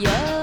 Yeah.